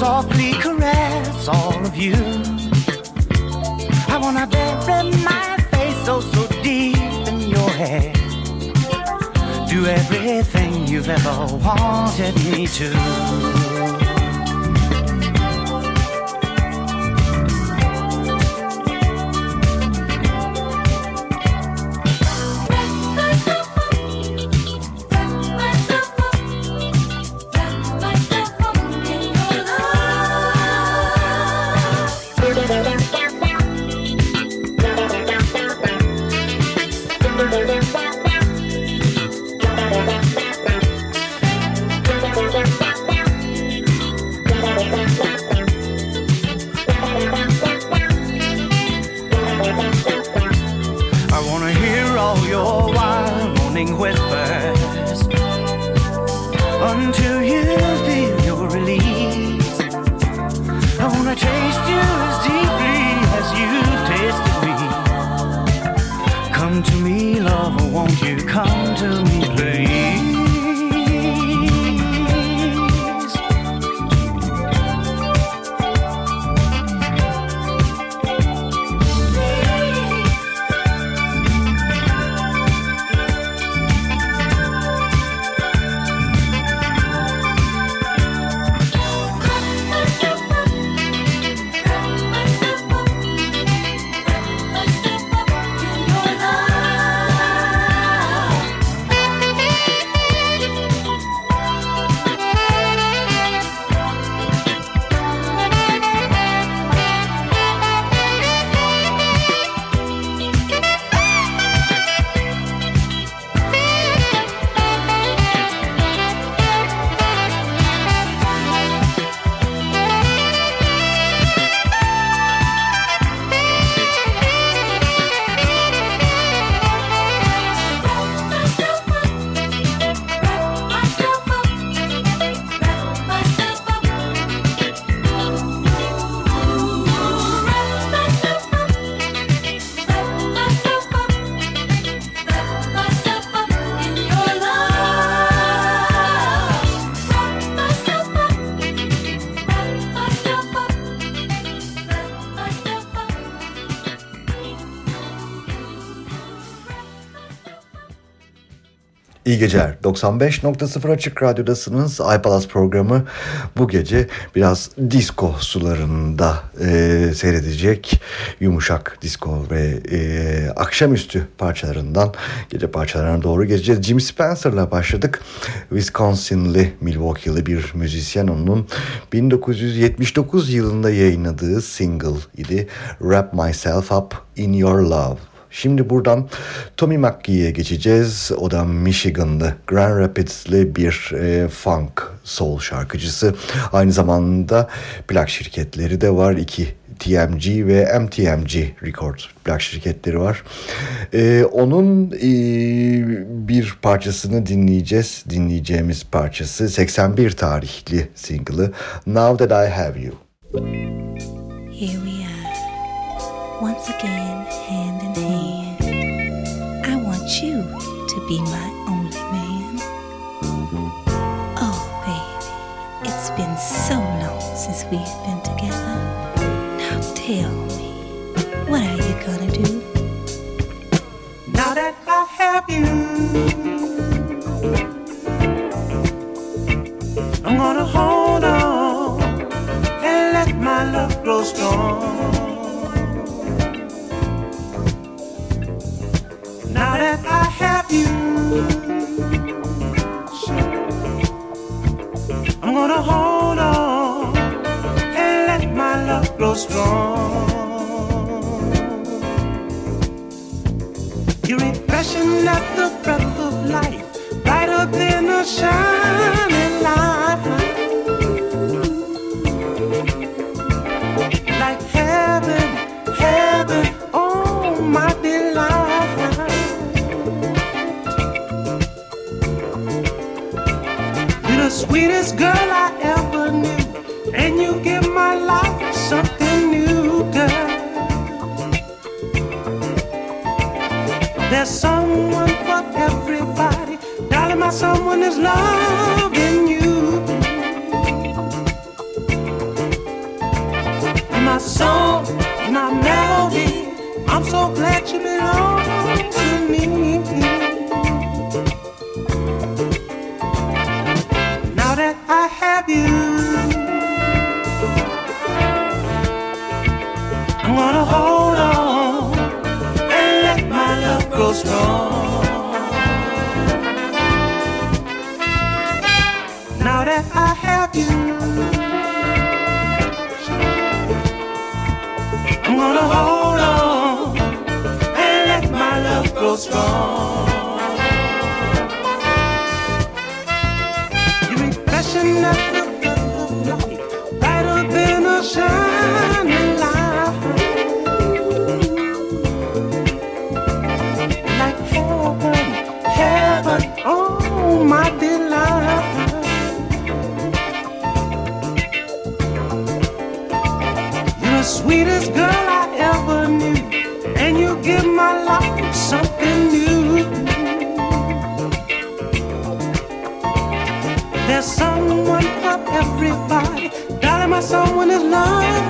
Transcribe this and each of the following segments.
softly caress all of you. I wanna bury my face oh so deep in your hair. Do everything you've ever wanted me to. Geceler. 95.0 Açık Radyo'dasınız. iPalas programı bu gece biraz disco sularında e, seyredecek yumuşak disco ve e, akşamüstü parçalarından gece parçalarına doğru geçeceğiz. Jim Spencer'la başladık. Wisconsinli, Milwaukee'li bir müzisyen onun 1979 yılında yayınladığı single idi. Wrap Myself Up in Your Love. Şimdi buradan Tommy McGee'ye geçeceğiz. O da Michigan'lı Grand Rapids'li bir e, funk soul şarkıcısı. Aynı zamanda plak şirketleri de var. İki TMG ve MTMG Record plak şirketleri var. Ee, onun e, bir parçasını dinleyeceğiz. Dinleyeceğimiz parçası 81 tarihli single'ı Now That I Have You. Here we are once again want you to be my only man. Oh, baby, it's been so long since we've been together. Now tell strong. that I have you. I'm gonna hold on and let my love grow strong. You ain't fresh enough. someone for everybody. Darling, my someone is love.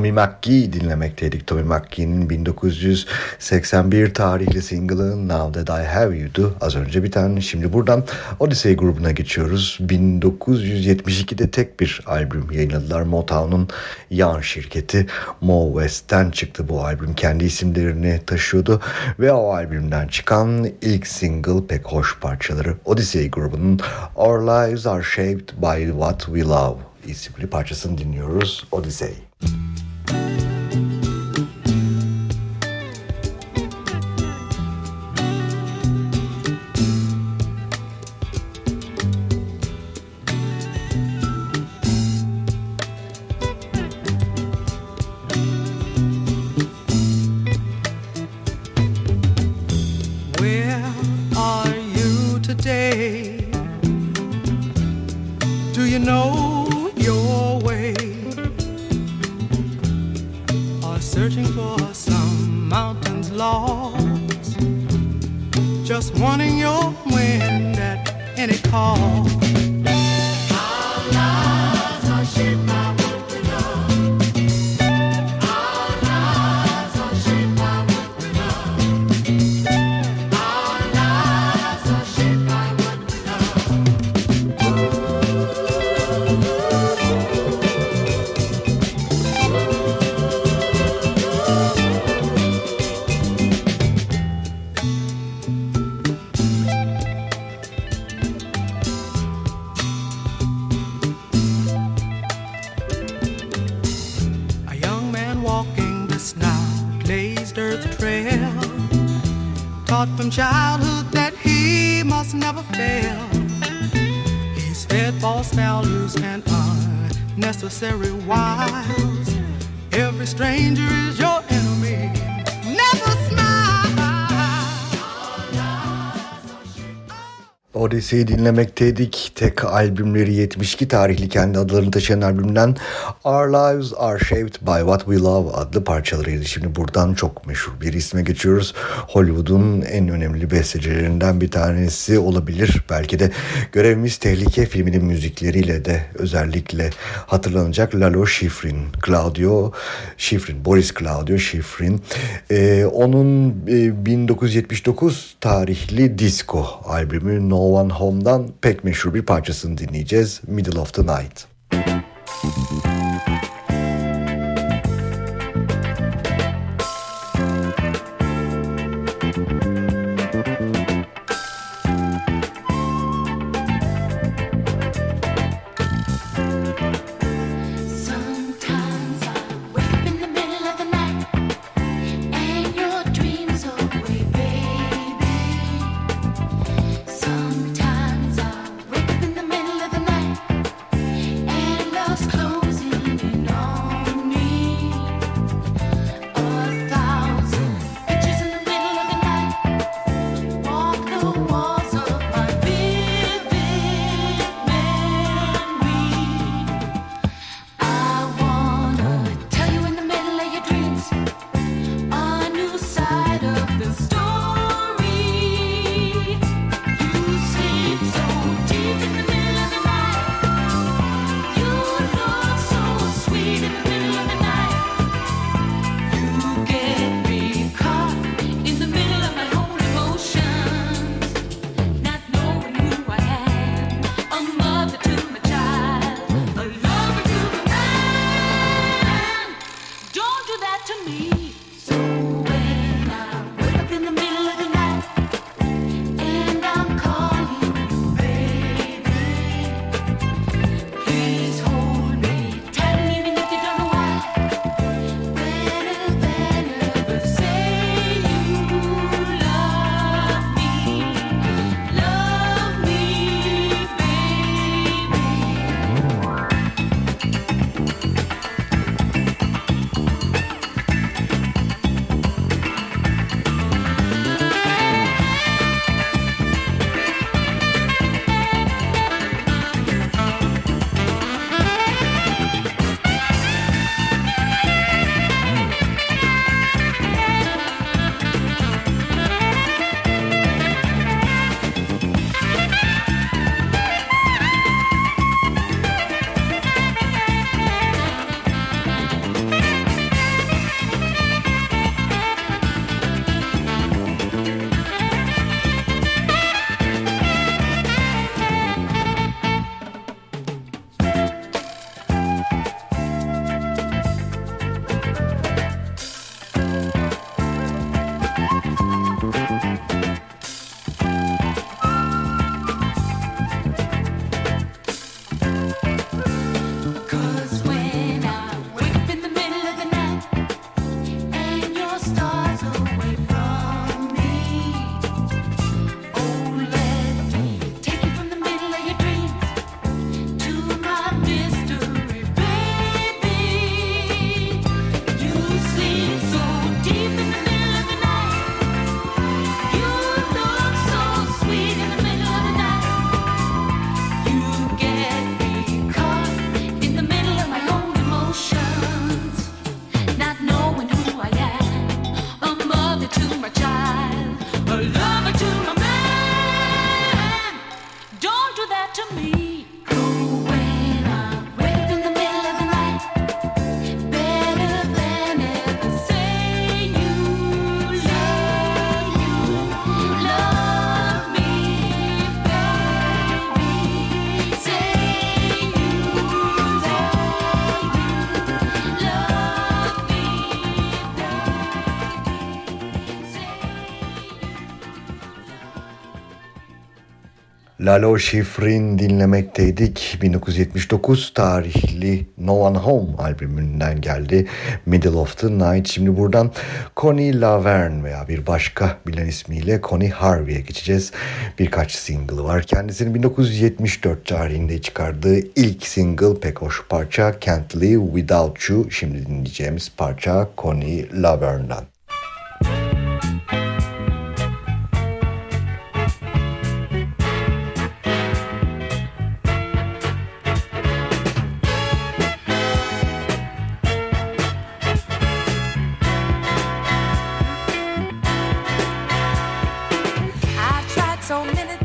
Tommy McGee dinlemekteydik. Tommy McGee'nin 1981 tarihli single'ı Now That I Have You'du. Az önce bir tane. Şimdi buradan Odyssey grubuna geçiyoruz. 1972'de tek bir albüm yayınladılar. Motown'un yan şirketi Mo West'ten çıktı bu albüm. Kendi isimlerini taşıyordu. Ve o albümden çıkan ilk single pek hoş parçaları. Odyssey grubunun Our Lives Are Shaped By What We Love isimli parçasını dinliyoruz. Odyssey. Where never fail. He's fed false values and unnecessary wiles. Every stranger is your Odyssey'i dinlemekteydik. Tek albümleri 72 tarihli kendi adlarını taşıyan albümden Our Lives Are Shaped By What We Love adlı parçalarıydı. Şimdi buradan çok meşhur bir isme geçiyoruz. Hollywood'un en önemli bestecilerinden bir tanesi olabilir. Belki de Görevimiz Tehlike filminin müzikleriyle de özellikle hatırlanacak Lalo Schifrin, Claudio Schifrin, Boris Claudio Schifrin. Ee, onun e, 1979 tarihli disco albümü No One Home'dan pek meşhur bir parçasını dinleyeceğiz. Middle of the Night. Lalo Schifrin dinlemekteydik. 1979 tarihli No One Home albümünden geldi. Middle of the Night. Şimdi buradan Connie Laverne veya bir başka bilen ismiyle Connie Harvey'e geçeceğiz. Birkaç single'ı var. Kendisinin 1974 tarihinde çıkardığı ilk single pek hoş parça Can't Live Without You. Şimdi dinleyeceğimiz parça Connie Laverne'dan. So many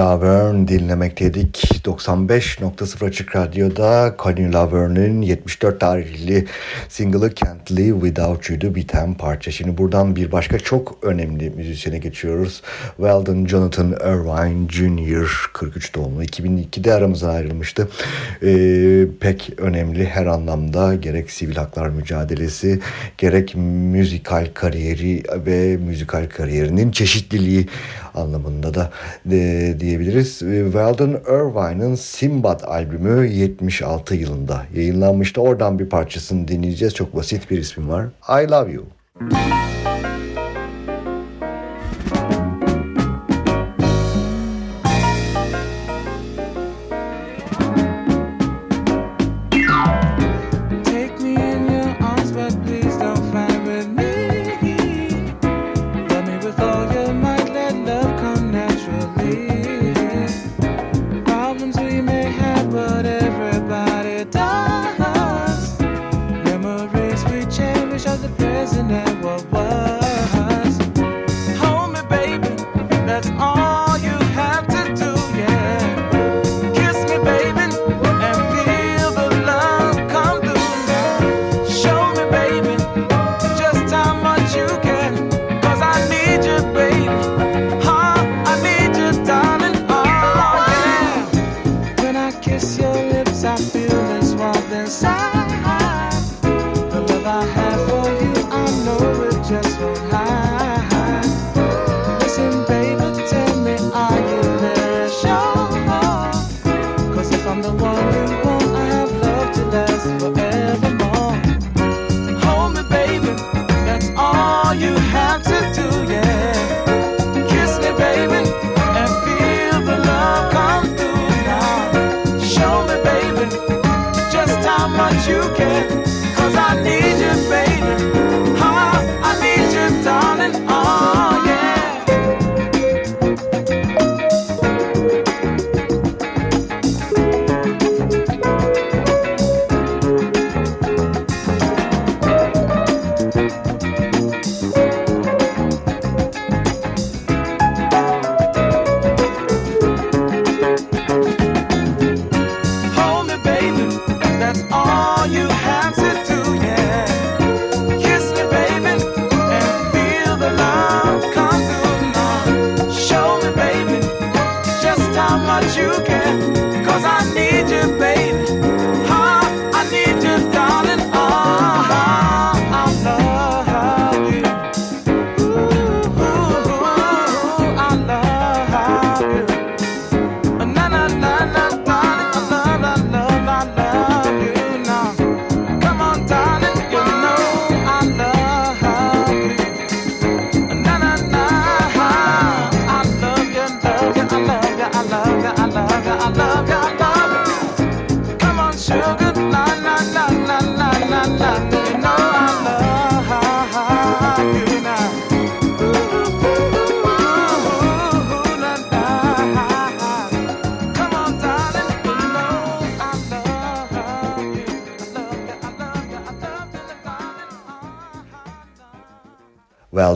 Laverne dinlemekteydik. 95.0 Açık Radyo'da Connie Laverne'in 74 tarihli single'ı Can't Live Without You'du biten parça. Şimdi buradan bir başka çok önemli müzisyene geçiyoruz. Weldon Jonathan Irvine Jr. 43 doğumlu. 2002'de aramızdan ayrılmıştı. Ee, pek önemli her anlamda gerek sivil haklar mücadelesi gerek müzikal kariyeri ve müzikal kariyerinin çeşitliliği anlamında da de, diyebiliriz. Ee, Weldon Irvine'ın Simbad albümü 76 yılında yayınlanmıştı. Oradan bir parçasını dinleyeceğiz. Çok basit bir ismi var. I Love You. Take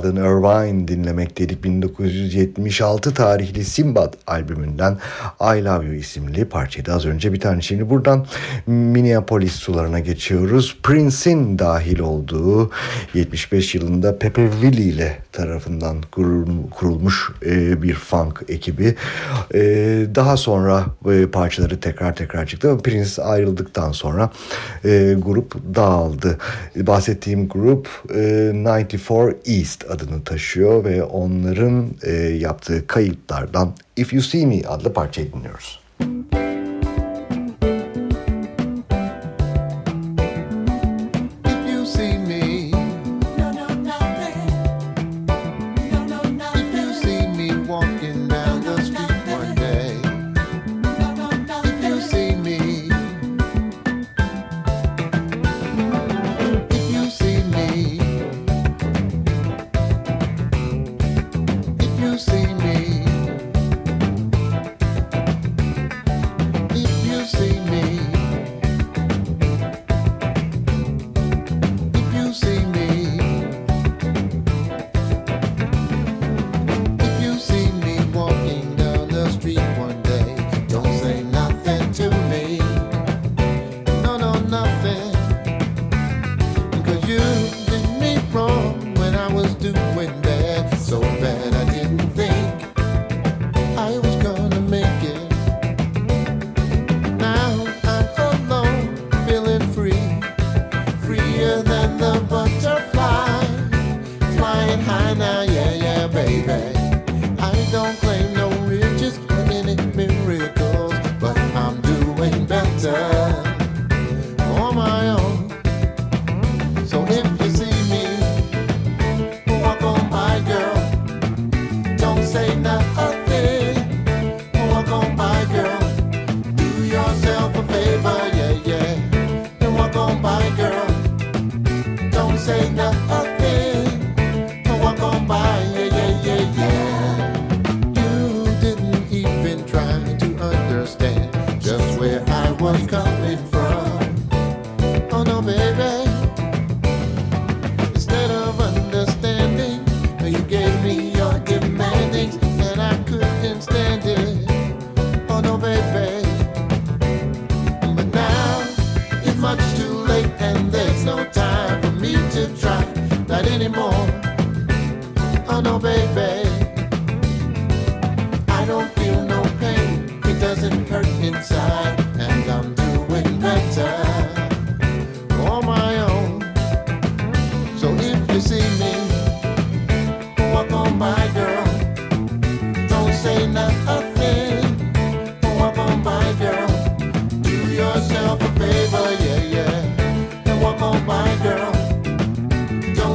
Marvin Irvine dinlemekteydik 1976 tarihli Simbad albümünden I Love You isimli parçaydı az önce bir tane. Şimdi buradan Minneapolis sularına geçiyoruz. Prince'in dahil olduğu 75 yılında Pepe Willy ile tarafından kurulmuş e, bir funk ekibi. E, daha sonra e, parçaları tekrar tekrar çıktı ve Prince ayrıldıktan sonra grup dağıldı. Bahsettiğim grup 94 East adını taşıyor ve onların e, yaptığı kayıtlardan If You See Me adlı parçayı dinliyoruz.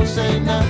say nothing.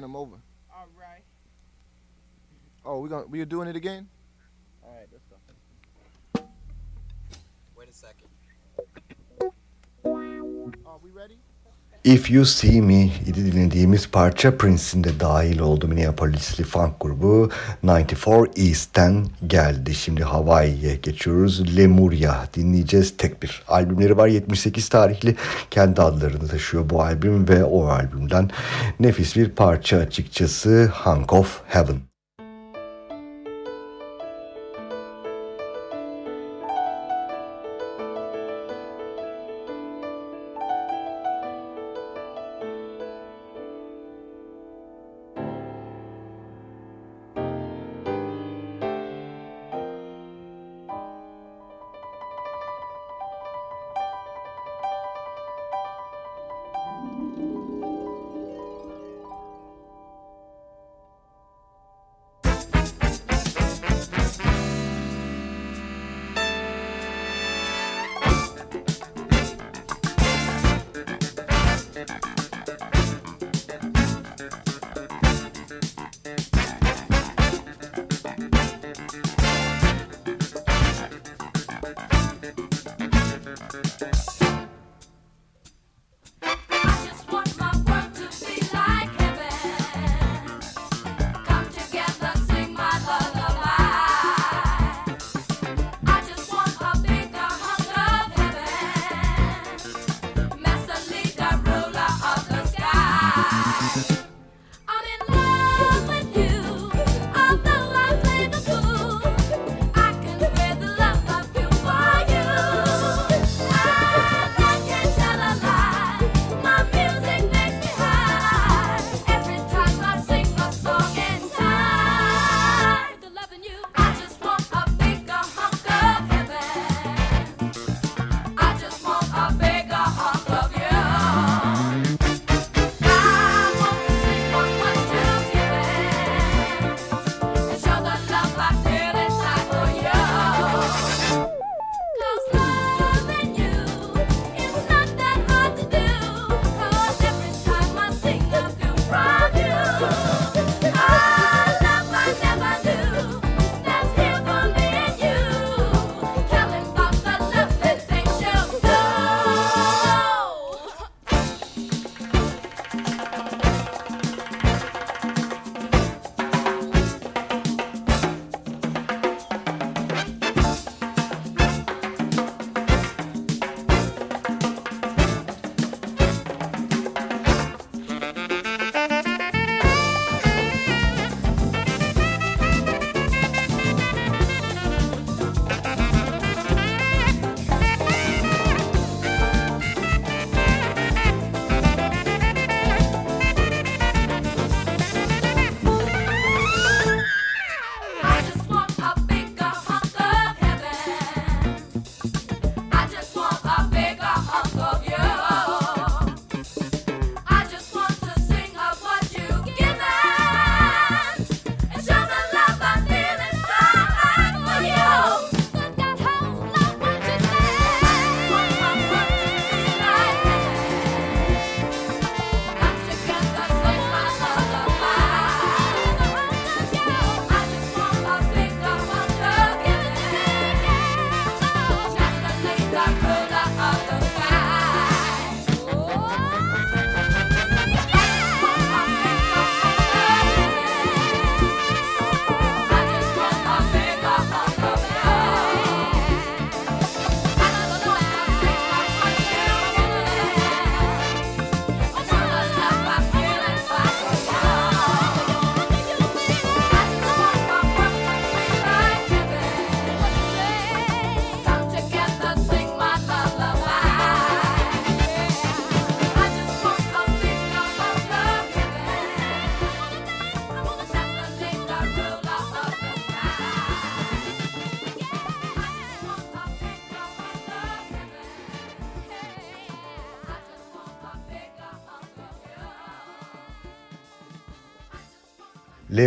turn them over. If You See Me idi dinlediğimiz parça Prince'in de dahil oldu Minneapolis'li funk grubu 94 East'ten geldi. Şimdi Hawaii'ye geçiyoruz. Lemuria dinleyeceğiz. Tek bir albümleri var 78 tarihli. Kendi adlarını taşıyor bu albüm ve o albümden nefis bir parça açıkçası Hunk of Heaven.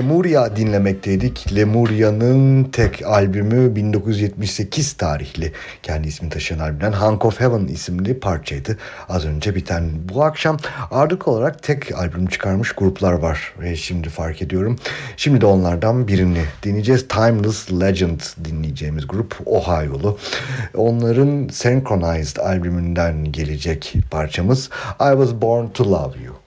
Lemuria dinlemekteydik. Lemuria'nın tek albümü 1978 tarihli kendi ismini taşıyan albümden Hunk of Heaven isimli parçaydı. Az önce biten bu akşam ağırlık olarak tek albüm çıkarmış gruplar var ve şimdi fark ediyorum. Şimdi de onlardan birini dinleyeceğiz. Timeless Legend dinleyeceğimiz grup Ohio'lu. Onların Synchronized albümünden gelecek parçamız I Was Born to Love You.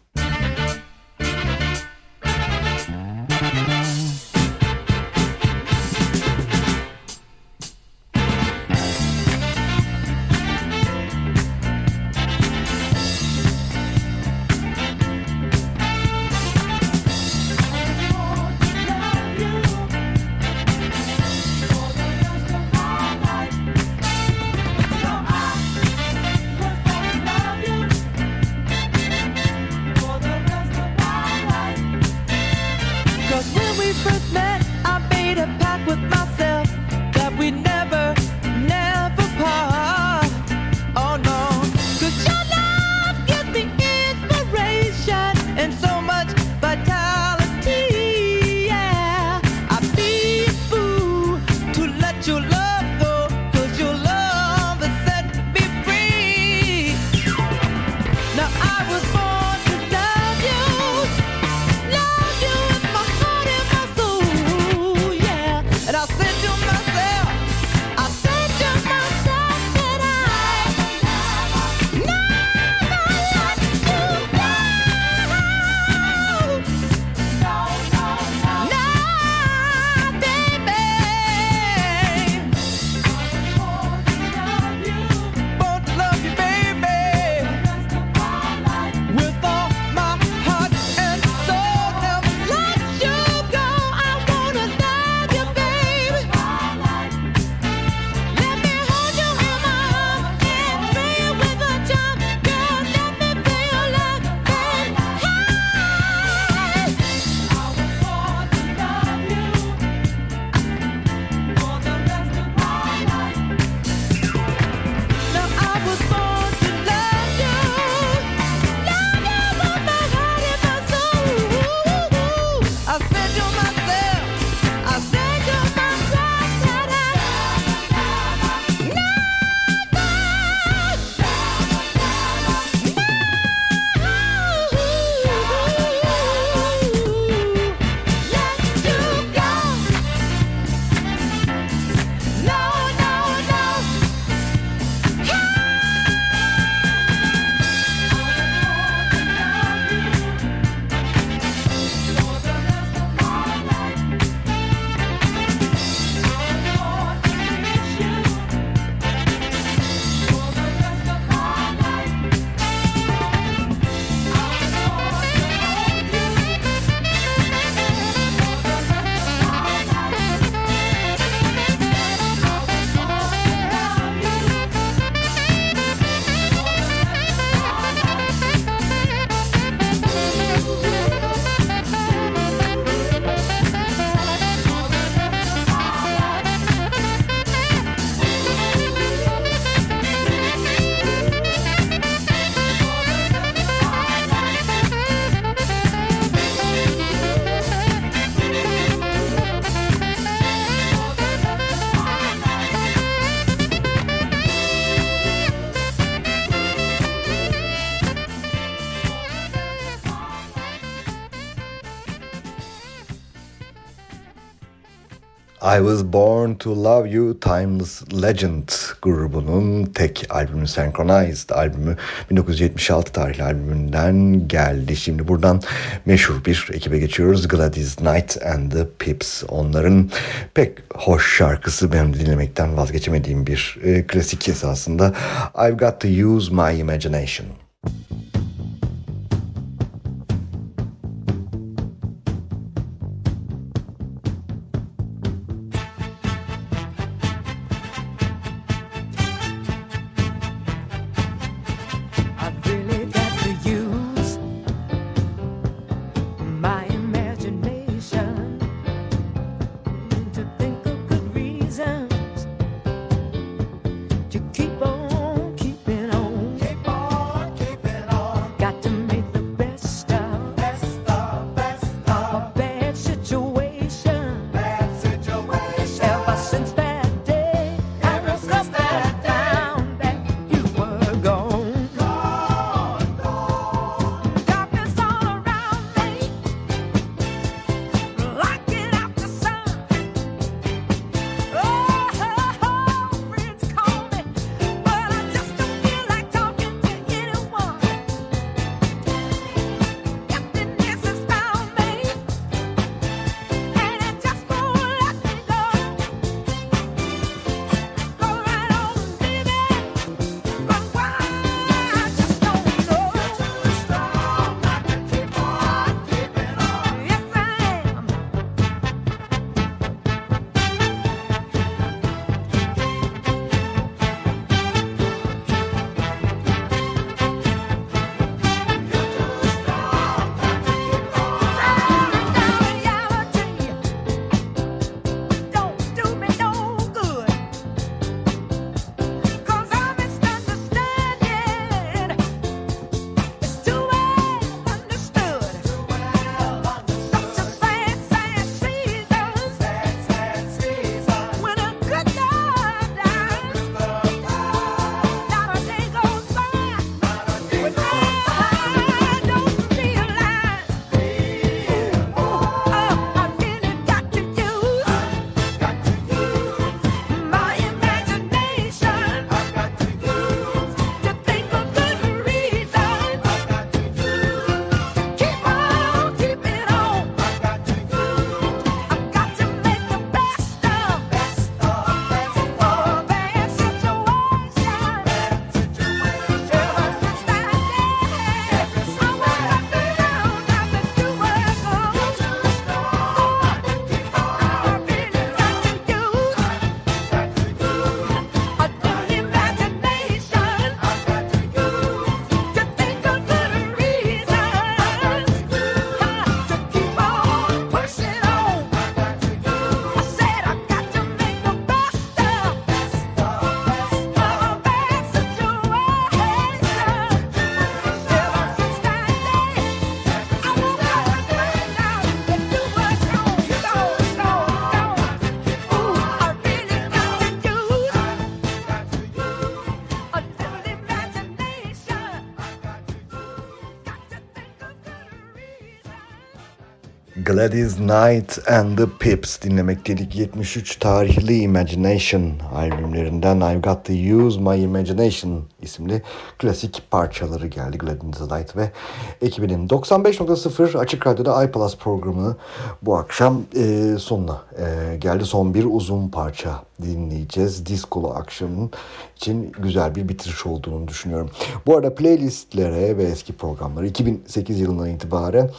I Was Born to Love You Timeless Legend grubunun tek albümü Synchronized albümü 1976 tarihli albümünden geldi. Şimdi buradan meşhur bir ekibe geçiyoruz. Gladys Knight and the Pips. Onların pek hoş şarkısı benim dinlemekten vazgeçemediğim bir e, klasik esasında. I've Got to Use My Imagination. I've reasons. Gladys Knight and the Pips dinlemekteydik. 73 tarihli Imagination albümlerinden I've Got To Use My Imagination isimli klasik parçaları geldi Gladys Knight ve ekibinin 95.0 Açık Radyo'da iPlus programı bu akşam e, sonuna e, geldi. Son bir uzun parça dinleyeceğiz. Diskolu akşamın için güzel bir bitiriş olduğunu düşünüyorum. Bu arada playlistlere ve eski programlara 2008 yılından itibaren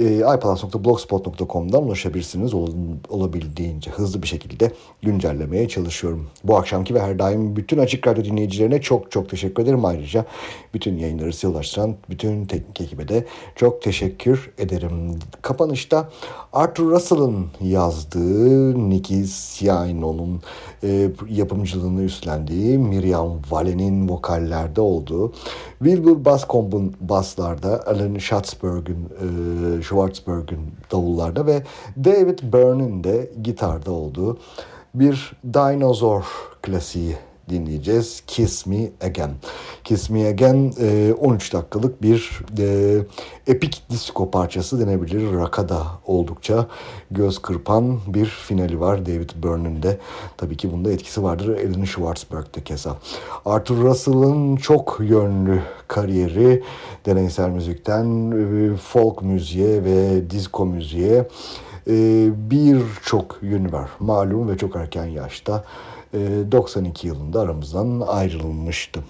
e, iPlus.blogspot.com'dan ulaşabilirsiniz. Ol, olabildiğince hızlı bir şekilde güncellemeye çalışıyorum. Bu akşamki ve her daim bütün Açık Radyo dinleyicilerine çok çok teşekkür ederim. Ayrıca bütün yayınları size ulaştıran bütün teknik ekibe de çok teşekkür ederim. Kapanışta Arthur Russell'ın yazdığı Nicky Siano'nun e, yapımcılığını üstlendiği Miriam Valen'in vokallerde olduğu Wilbur Bascomb'un baslarda Alan Schatzberg'ün e, Schwartzberg'ün davullarda ve David Byrne'ın de gitarda olduğu bir Dinosaur klasiği dinleyeceğiz. Kiss Me Again. Kiss Me Again e, 13 dakikalık bir e, epik disco parçası denebilir. Rock'a oldukça göz kırpan bir finali var David Byrne'ın de. Tabii ki bunda etkisi vardır. Alan Schwartzberg'de keza. Arthur Russell'ın çok yönlü kariyeri deneysel müzikten e, folk müziğe ve disco müziğe e, birçok yönü var. Malum ve çok erken yaşta e, 92 yılında aramızdan ayrılmıştı.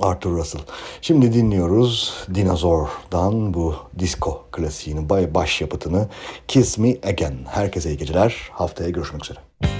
Arthur Russell. Şimdi dinliyoruz Dinosaur'dan bu disco klasiğinin bay baş yapıtını Kiss Me Again. Herkese iyi geceler. Haftaya görüşmek üzere.